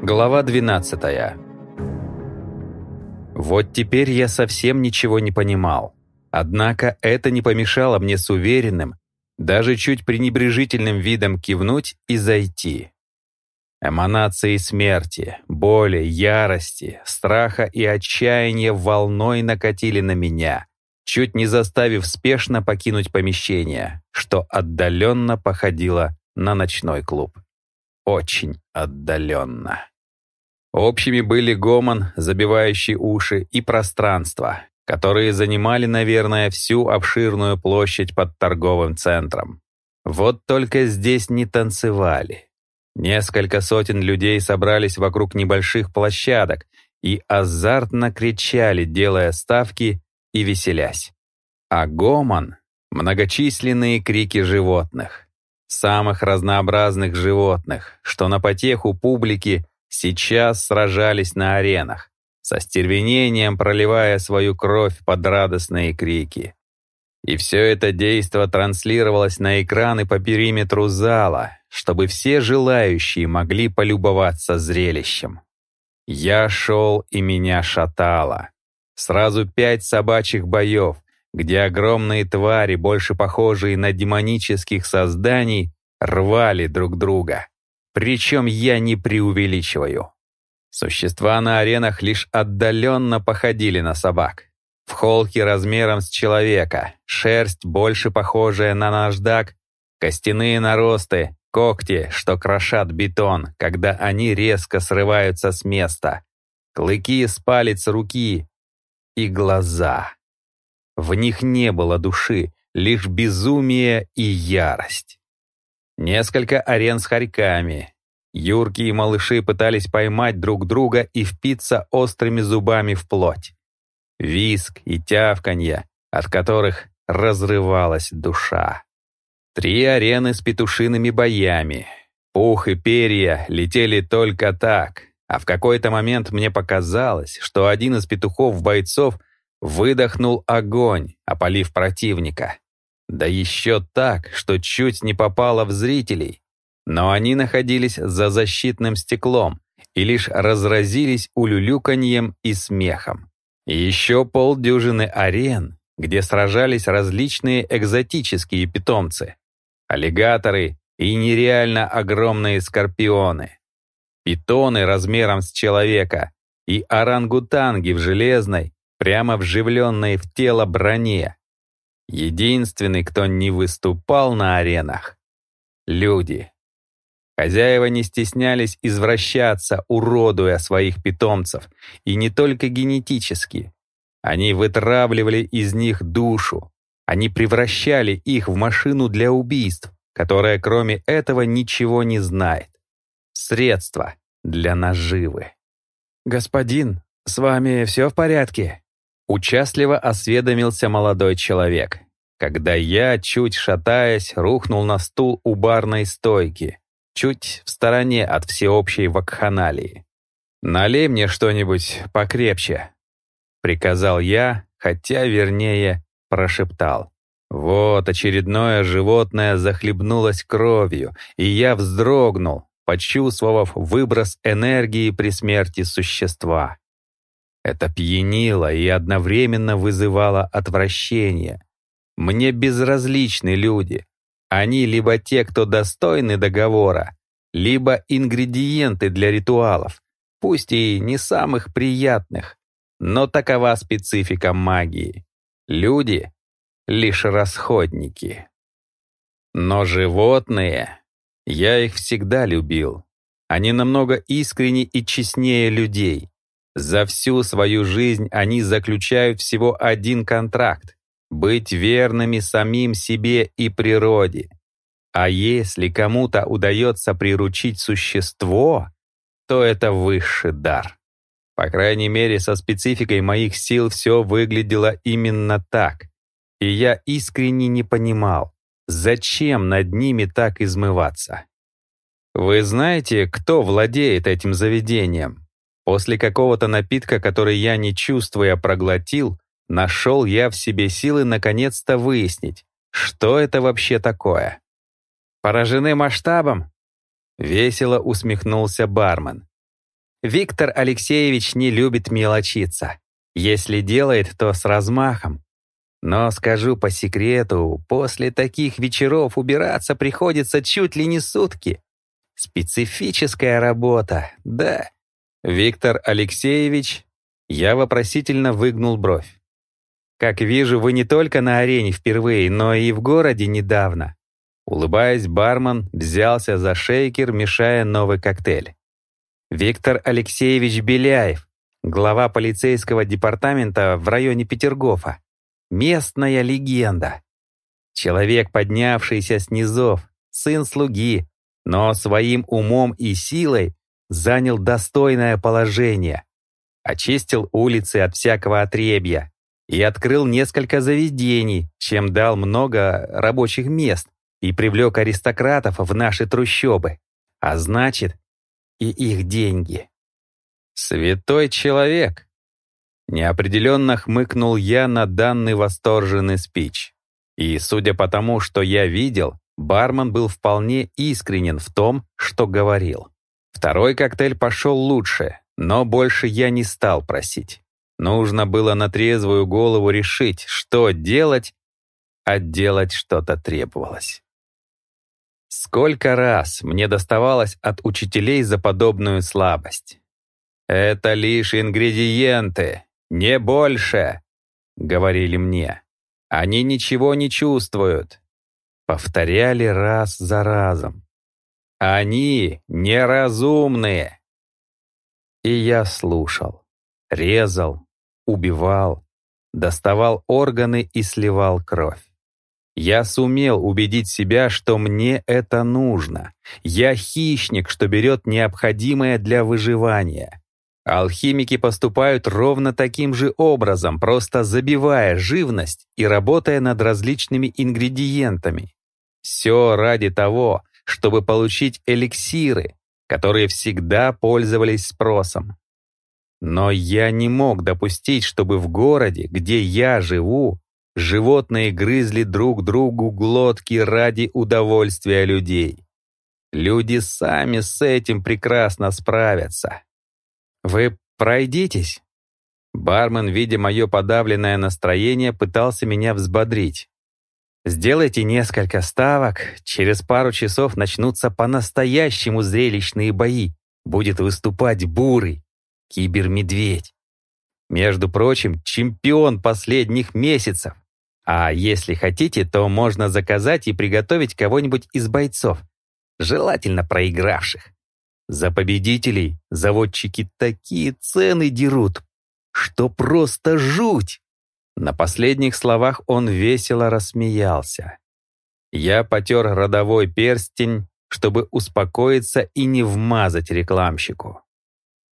Глава 12 Вот теперь я совсем ничего не понимал. Однако это не помешало мне с уверенным, даже чуть пренебрежительным видом кивнуть и зайти. Эманации смерти, боли, ярости, страха и отчаяния волной накатили на меня, чуть не заставив спешно покинуть помещение, что отдаленно походило на ночной клуб. Очень отдаленно. Общими были гомон, забивающий уши, и пространство, которые занимали, наверное, всю обширную площадь под торговым центром. Вот только здесь не танцевали. Несколько сотен людей собрались вокруг небольших площадок и азартно кричали, делая ставки и веселясь. А гомон — многочисленные крики животных. Самых разнообразных животных, что на потеху публики сейчас сражались на аренах, со стервенением проливая свою кровь под радостные крики. И все это действо транслировалось на экраны по периметру зала, чтобы все желающие могли полюбоваться зрелищем. Я шел, и меня шатало. Сразу пять собачьих боев, где огромные твари, больше похожие на демонических созданий, рвали друг друга. Причем я не преувеличиваю. Существа на аренах лишь отдаленно походили на собак. В холке размером с человека, шерсть больше похожая на наждак, костяные наросты, когти, что крошат бетон, когда они резко срываются с места, клыки с палец руки и глаза. В них не было души, лишь безумие и ярость. Несколько арен с хорьками. Юрки и малыши пытались поймать друг друга и впиться острыми зубами в плоть. Виск и тявканье, от которых разрывалась душа. Три арены с петушиными боями. Пух и перья летели только так, а в какой-то момент мне показалось, что один из петухов-бойцов выдохнул огонь, опалив противника. Да еще так, что чуть не попало в зрителей. Но они находились за защитным стеклом и лишь разразились улюлюканьем и смехом. Еще полдюжины арен, где сражались различные экзотические питомцы аллигаторы и нереально огромные скорпионы, питоны размером с человека и орангутанги в железной, прямо вживленной в тело броне. Единственный, кто не выступал на аренах — люди. Хозяева не стеснялись извращаться, уродуя своих питомцев, и не только генетически. Они вытравливали из них душу, они превращали их в машину для убийств, которая кроме этого ничего не знает. Средство для наживы. «Господин, с вами все в порядке?» Участливо осведомился молодой человек, когда я, чуть шатаясь, рухнул на стул у барной стойки, чуть в стороне от всеобщей вакханалии. «Налей мне что-нибудь покрепче», — приказал я, хотя, вернее, прошептал. Вот очередное животное захлебнулось кровью, и я вздрогнул, почувствовав выброс энергии при смерти существа. Это пьянило и одновременно вызывало отвращение. Мне безразличны люди. Они либо те, кто достойны договора, либо ингредиенты для ритуалов, пусть и не самых приятных, но такова специфика магии. Люди — лишь расходники. Но животные, я их всегда любил. Они намного искренне и честнее людей. За всю свою жизнь они заключают всего один контракт — быть верными самим себе и природе. А если кому-то удается приручить существо, то это высший дар. По крайней мере, со спецификой моих сил все выглядело именно так. И я искренне не понимал, зачем над ними так измываться. Вы знаете, кто владеет этим заведением? После какого-то напитка, который я не чувствуя проглотил, нашел я в себе силы наконец-то выяснить, что это вообще такое. «Поражены масштабом?» Весело усмехнулся бармен. Виктор Алексеевич не любит мелочиться. Если делает, то с размахом. Но скажу по секрету, после таких вечеров убираться приходится чуть ли не сутки. Специфическая работа, да. Виктор Алексеевич, я вопросительно выгнул бровь. Как вижу, вы не только на арене впервые, но и в городе недавно. Улыбаясь, бармен взялся за шейкер, мешая новый коктейль. Виктор Алексеевич Беляев, глава полицейского департамента в районе Петергофа. Местная легенда. Человек, поднявшийся с низов, сын слуги, но своим умом и силой занял достойное положение. Очистил улицы от всякого отребья и открыл несколько заведений, чем дал много рабочих мест и привлек аристократов в наши трущобы, а значит, и их деньги. «Святой человек!» Неопределенно хмыкнул я на данный восторженный спич. И, судя по тому, что я видел, бармен был вполне искренен в том, что говорил. Второй коктейль пошел лучше, но больше я не стал просить. Нужно было на трезвую голову решить, что делать, а делать что-то требовалось. Сколько раз мне доставалось от учителей за подобную слабость. «Это лишь ингредиенты, не больше», — говорили мне. «Они ничего не чувствуют», — повторяли раз за разом. «Они неразумные». И я слушал, резал, убивал, доставал органы и сливал кровь. Я сумел убедить себя, что мне это нужно. Я хищник, что берет необходимое для выживания. Алхимики поступают ровно таким же образом, просто забивая живность и работая над различными ингредиентами. Все ради того, чтобы получить эликсиры, которые всегда пользовались спросом. Но я не мог допустить, чтобы в городе, где я живу, Животные грызли друг другу глотки ради удовольствия людей. Люди сами с этим прекрасно справятся. «Вы пройдитесь?» Бармен, видя мое подавленное настроение, пытался меня взбодрить. «Сделайте несколько ставок, через пару часов начнутся по-настоящему зрелищные бои. Будет выступать Бурый, кибермедведь. Между прочим, чемпион последних месяцев. А если хотите, то можно заказать и приготовить кого-нибудь из бойцов, желательно проигравших. За победителей заводчики такие цены дерут, что просто жуть. На последних словах он весело рассмеялся. Я потер родовой перстень, чтобы успокоиться и не вмазать рекламщику.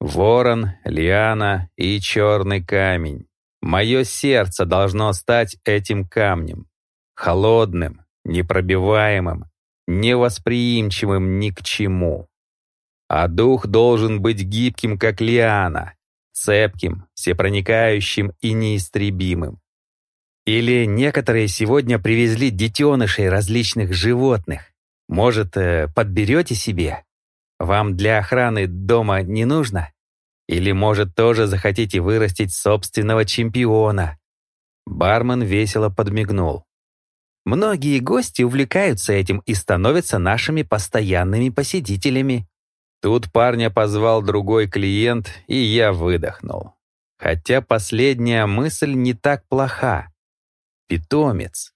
Ворон, лиана и черный камень. Мое сердце должно стать этим камнем. Холодным, непробиваемым, невосприимчивым ни к чему. А дух должен быть гибким, как лиана, цепким, всепроникающим и неистребимым. Или некоторые сегодня привезли детенышей различных животных. Может, э, подберете себе? Вам для охраны дома не нужно? Или, может, тоже захотите вырастить собственного чемпиона?» Бармен весело подмигнул. «Многие гости увлекаются этим и становятся нашими постоянными посетителями». Тут парня позвал другой клиент, и я выдохнул. Хотя последняя мысль не так плоха. Питомец.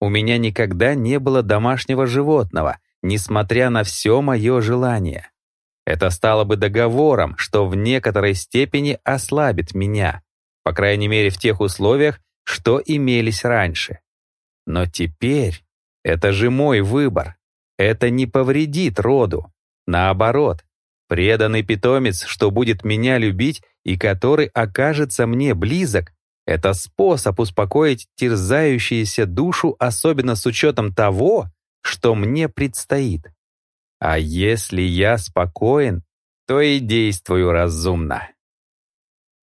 У меня никогда не было домашнего животного, несмотря на все мое желание. Это стало бы договором, что в некоторой степени ослабит меня, по крайней мере в тех условиях, что имелись раньше. Но теперь это же мой выбор. Это не повредит роду. Наоборот, преданный питомец, что будет меня любить и который окажется мне близок, это способ успокоить терзающуюся душу, особенно с учетом того, что мне предстоит. А если я спокоен, то и действую разумно.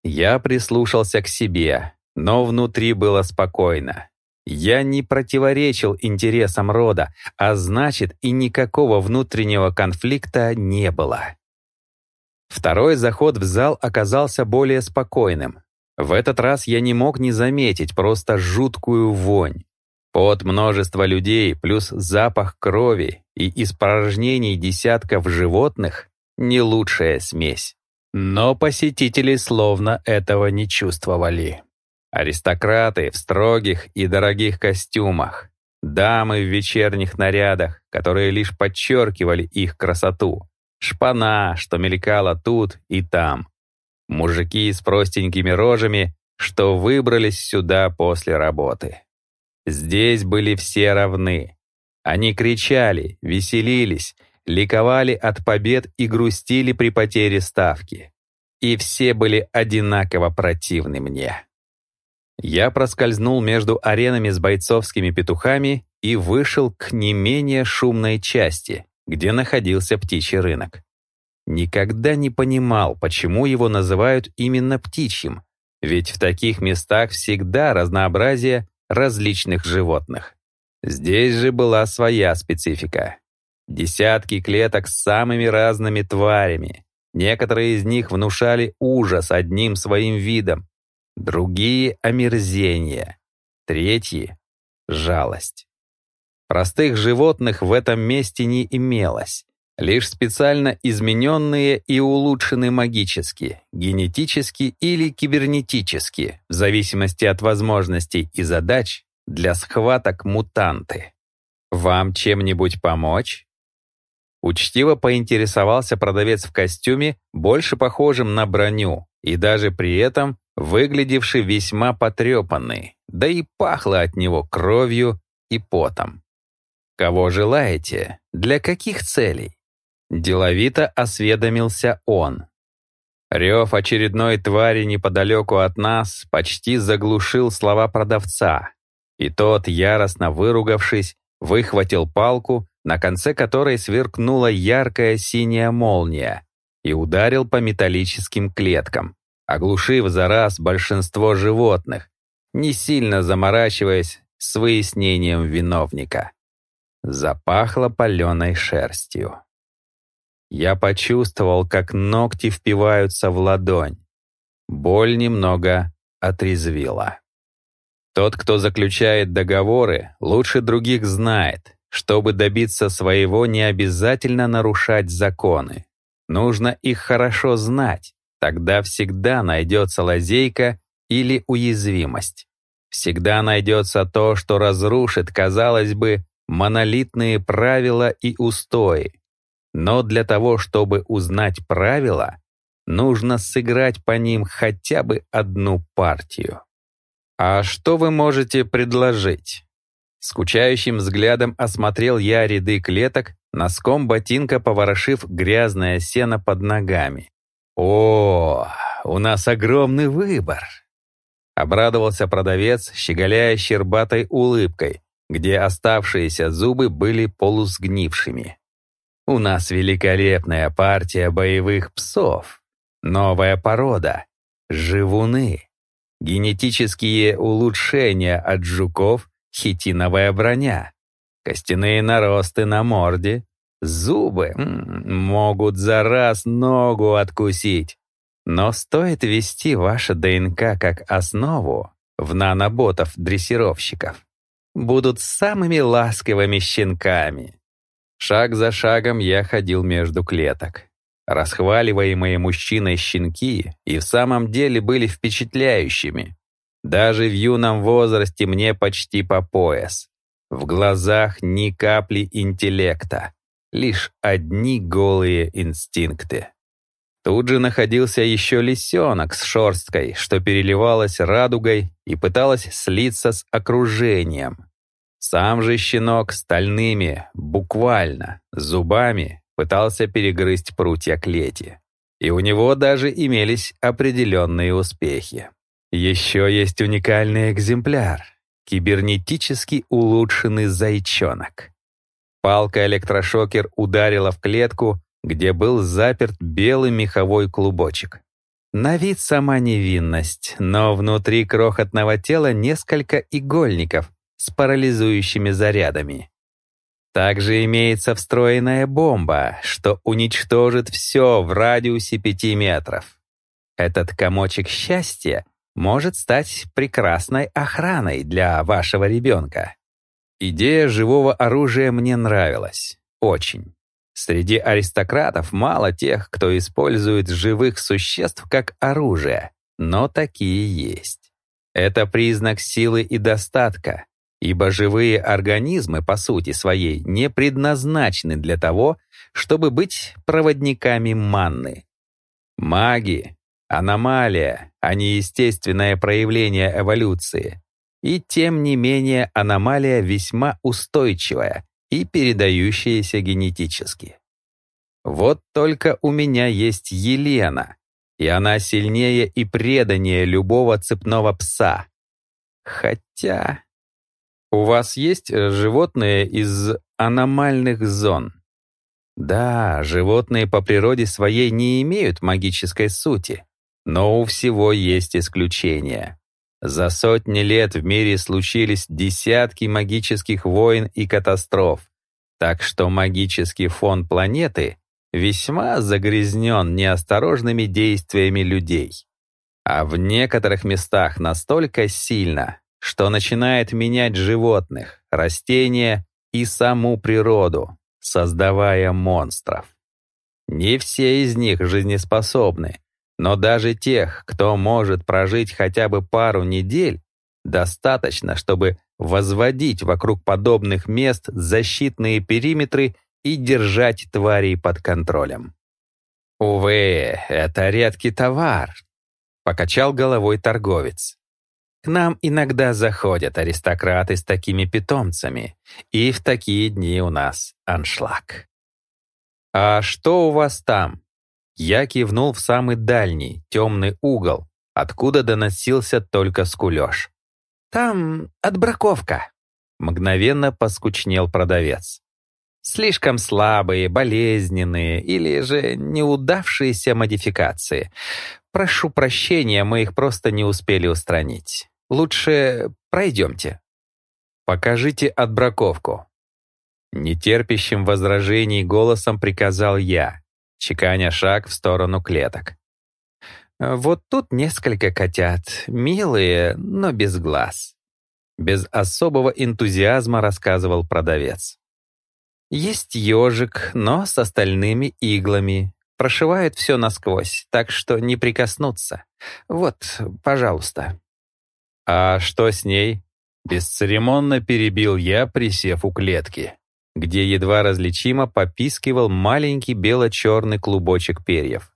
Я прислушался к себе, но внутри было спокойно. Я не противоречил интересам рода, а значит и никакого внутреннего конфликта не было. Второй заход в зал оказался более спокойным. В этот раз я не мог не заметить просто жуткую вонь. Под множества людей плюс запах крови и испражнений десятков животных — не лучшая смесь. Но посетители словно этого не чувствовали. Аристократы в строгих и дорогих костюмах, дамы в вечерних нарядах, которые лишь подчеркивали их красоту, шпана, что мелькала тут и там, мужики с простенькими рожами, что выбрались сюда после работы. Здесь были все равны. Они кричали, веселились, ликовали от побед и грустили при потере ставки. И все были одинаково противны мне. Я проскользнул между аренами с бойцовскими петухами и вышел к не менее шумной части, где находился птичий рынок. Никогда не понимал, почему его называют именно птичьим, ведь в таких местах всегда разнообразие различных животных. Здесь же была своя специфика. Десятки клеток с самыми разными тварями. Некоторые из них внушали ужас одним своим видом, другие — омерзение, третьи — жалость. Простых животных в этом месте не имелось, лишь специально измененные и улучшены магически, генетически или кибернетически, в зависимости от возможностей и задач для схваток мутанты. «Вам чем-нибудь помочь?» Учтиво поинтересовался продавец в костюме, больше похожим на броню, и даже при этом выглядевший весьма потрепанный, да и пахло от него кровью и потом. «Кого желаете? Для каких целей?» Деловито осведомился он. Рев очередной твари неподалеку от нас почти заглушил слова продавца, и тот, яростно выругавшись, выхватил палку, на конце которой сверкнула яркая синяя молния, и ударил по металлическим клеткам, оглушив за раз большинство животных, не сильно заморачиваясь с выяснением виновника. Запахло паленой шерстью. Я почувствовал, как ногти впиваются в ладонь. Боль немного отрезвила. Тот, кто заключает договоры, лучше других знает. Чтобы добиться своего, не обязательно нарушать законы. Нужно их хорошо знать. Тогда всегда найдется лазейка или уязвимость. Всегда найдется то, что разрушит, казалось бы, монолитные правила и устои, но для того, чтобы узнать правила, нужно сыграть по ним хотя бы одну партию. «А что вы можете предложить?» Скучающим взглядом осмотрел я ряды клеток, носком ботинка поворошив грязное сено под ногами. «О, у нас огромный выбор!» Обрадовался продавец, щеголяя щербатой улыбкой, где оставшиеся зубы были полусгнившими. У нас великолепная партия боевых псов. Новая порода. Живуны. Генетические улучшения от жуков, хитиновая броня. Костяные наросты на морде. Зубы могут за раз ногу откусить. Но стоит ввести ваше ДНК как основу в наноботов-дрессировщиков. Будут самыми ласковыми щенками. Шаг за шагом я ходил между клеток. Расхваливаемые мужчиной щенки и в самом деле были впечатляющими. Даже в юном возрасте мне почти по пояс. В глазах ни капли интеллекта, лишь одни голые инстинкты. Тут же находился еще лисенок с шерсткой, что переливалась радугой и пыталась слиться с окружением. Сам же щенок стальными, буквально, зубами пытался перегрызть прутья клети. И у него даже имелись определенные успехи. Еще есть уникальный экземпляр — кибернетически улучшенный зайчонок. Палка-электрошокер ударила в клетку, где был заперт белый меховой клубочек. На вид сама невинность, но внутри крохотного тела несколько игольников, с парализующими зарядами. Также имеется встроенная бомба, что уничтожит все в радиусе пяти метров. Этот комочек счастья может стать прекрасной охраной для вашего ребенка. Идея живого оружия мне нравилась. Очень. Среди аристократов мало тех, кто использует живых существ как оружие, но такие есть. Это признак силы и достатка, ибо живые организмы по сути своей не предназначены для того, чтобы быть проводниками манны. Маги — аномалия, а не естественное проявление эволюции. И тем не менее аномалия весьма устойчивая и передающаяся генетически. Вот только у меня есть Елена, и она сильнее и преданнее любого цепного пса. Хотя... У вас есть э, животные из аномальных зон? Да, животные по природе своей не имеют магической сути, но у всего есть исключения. За сотни лет в мире случились десятки магических войн и катастроф, так что магический фон планеты весьма загрязнен неосторожными действиями людей. А в некоторых местах настолько сильно, что начинает менять животных, растения и саму природу, создавая монстров. Не все из них жизнеспособны, но даже тех, кто может прожить хотя бы пару недель, достаточно, чтобы возводить вокруг подобных мест защитные периметры и держать тварей под контролем. «Увы, это редкий товар», — покачал головой торговец. «К нам иногда заходят аристократы с такими питомцами, и в такие дни у нас аншлаг». «А что у вас там?» Я кивнул в самый дальний, темный угол, откуда доносился только скулёж. «Там отбраковка», — мгновенно поскучнел продавец. «Слишком слабые, болезненные или же неудавшиеся модификации. Прошу прощения, мы их просто не успели устранить. Лучше пройдемте». «Покажите отбраковку». Нетерпящим возражений голосом приказал я, чеканя шаг в сторону клеток. «Вот тут несколько котят, милые, но без глаз». Без особого энтузиазма рассказывал продавец. «Есть ежик, но с остальными иглами. Прошивают все насквозь, так что не прикоснуться. Вот, пожалуйста». «А что с ней?» Бесцеремонно перебил я, присев у клетки где едва различимо попискивал маленький бело-черный клубочек перьев.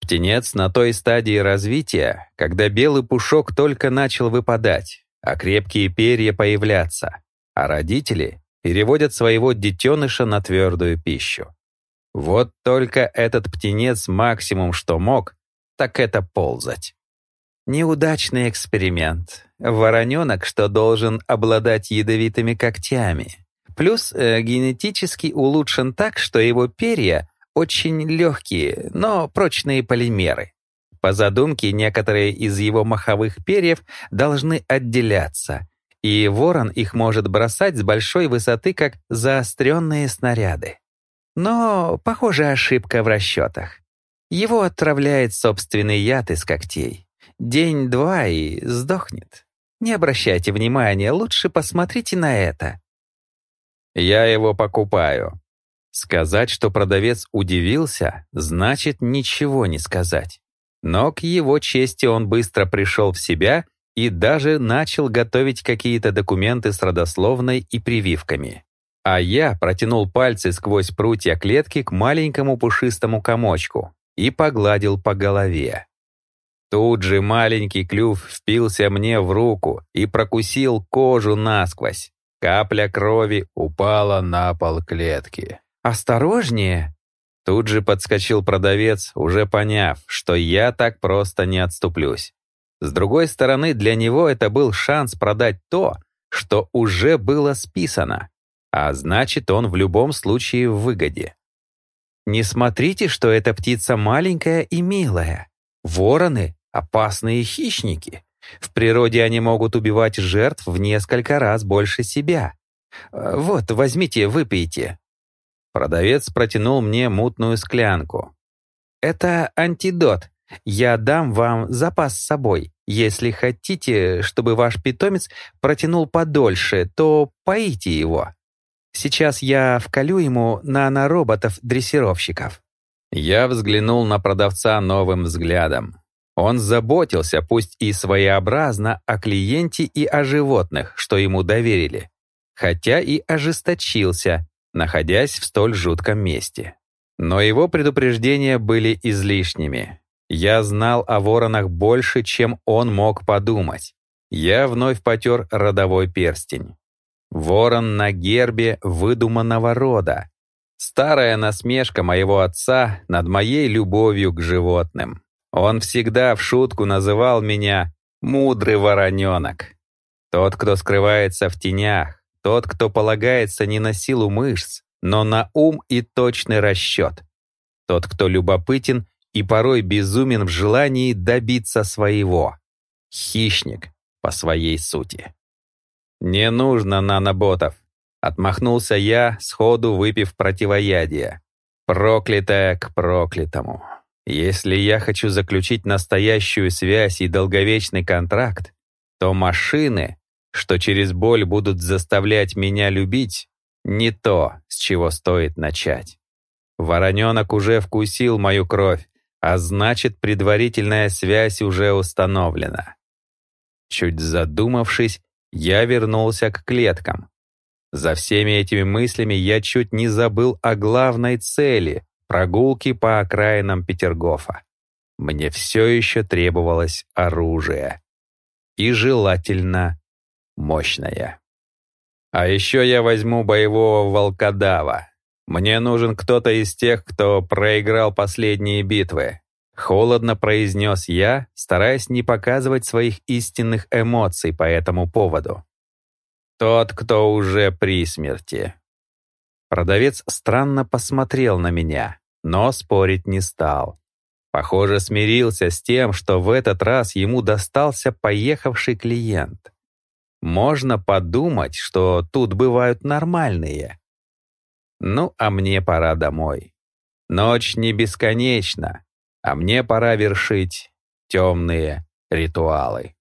Птенец на той стадии развития, когда белый пушок только начал выпадать, а крепкие перья появляться, а родители переводят своего детеныша на твердую пищу. Вот только этот птенец максимум, что мог, так это ползать. Неудачный эксперимент. Вороненок, что должен обладать ядовитыми когтями, Плюс э, генетически улучшен так, что его перья очень легкие, но прочные полимеры. По задумке, некоторые из его маховых перьев должны отделяться, и ворон их может бросать с большой высоты, как заостренные снаряды. Но, похоже, ошибка в расчетах. Его отравляет собственный яд из когтей. День-два и сдохнет. Не обращайте внимания, лучше посмотрите на это. Я его покупаю. Сказать, что продавец удивился, значит ничего не сказать. Но к его чести он быстро пришел в себя и даже начал готовить какие-то документы с родословной и прививками. А я протянул пальцы сквозь прутья клетки к маленькому пушистому комочку и погладил по голове. Тут же маленький клюв впился мне в руку и прокусил кожу насквозь. Капля крови упала на пол клетки. «Осторожнее!» Тут же подскочил продавец, уже поняв, что я так просто не отступлюсь. С другой стороны, для него это был шанс продать то, что уже было списано, а значит, он в любом случае в выгоде. Не смотрите, что эта птица маленькая и милая. Вороны — опасные хищники. В природе они могут убивать жертв в несколько раз больше себя. «Вот, возьмите, выпейте». Продавец протянул мне мутную склянку. «Это антидот. Я дам вам запас с собой. Если хотите, чтобы ваш питомец протянул подольше, то поите его. Сейчас я вколю ему нанороботов-дрессировщиков». Я взглянул на продавца новым взглядом. Он заботился, пусть и своеобразно, о клиенте и о животных, что ему доверили, хотя и ожесточился, находясь в столь жутком месте. Но его предупреждения были излишними. Я знал о воронах больше, чем он мог подумать. Я вновь потер родовой перстень. Ворон на гербе выдуманного рода. Старая насмешка моего отца над моей любовью к животным. Он всегда в шутку называл меня «мудрый вороненок». Тот, кто скрывается в тенях, тот, кто полагается не на силу мышц, но на ум и точный расчет. Тот, кто любопытен и порой безумен в желании добиться своего. Хищник по своей сути. «Не нужно наноботов», — отмахнулся я, сходу выпив противоядие. «Проклятая к проклятому». Если я хочу заключить настоящую связь и долговечный контракт, то машины, что через боль будут заставлять меня любить, не то, с чего стоит начать. Вороненок уже вкусил мою кровь, а значит, предварительная связь уже установлена. Чуть задумавшись, я вернулся к клеткам. За всеми этими мыслями я чуть не забыл о главной цели, прогулки по окраинам Петергофа. Мне все еще требовалось оружие. И желательно мощное. А еще я возьму боевого волкодава. Мне нужен кто-то из тех, кто проиграл последние битвы. Холодно произнес я, стараясь не показывать своих истинных эмоций по этому поводу. Тот, кто уже при смерти. Продавец странно посмотрел на меня, но спорить не стал. Похоже, смирился с тем, что в этот раз ему достался поехавший клиент. Можно подумать, что тут бывают нормальные. Ну, а мне пора домой. Ночь не бесконечна, а мне пора вершить темные ритуалы.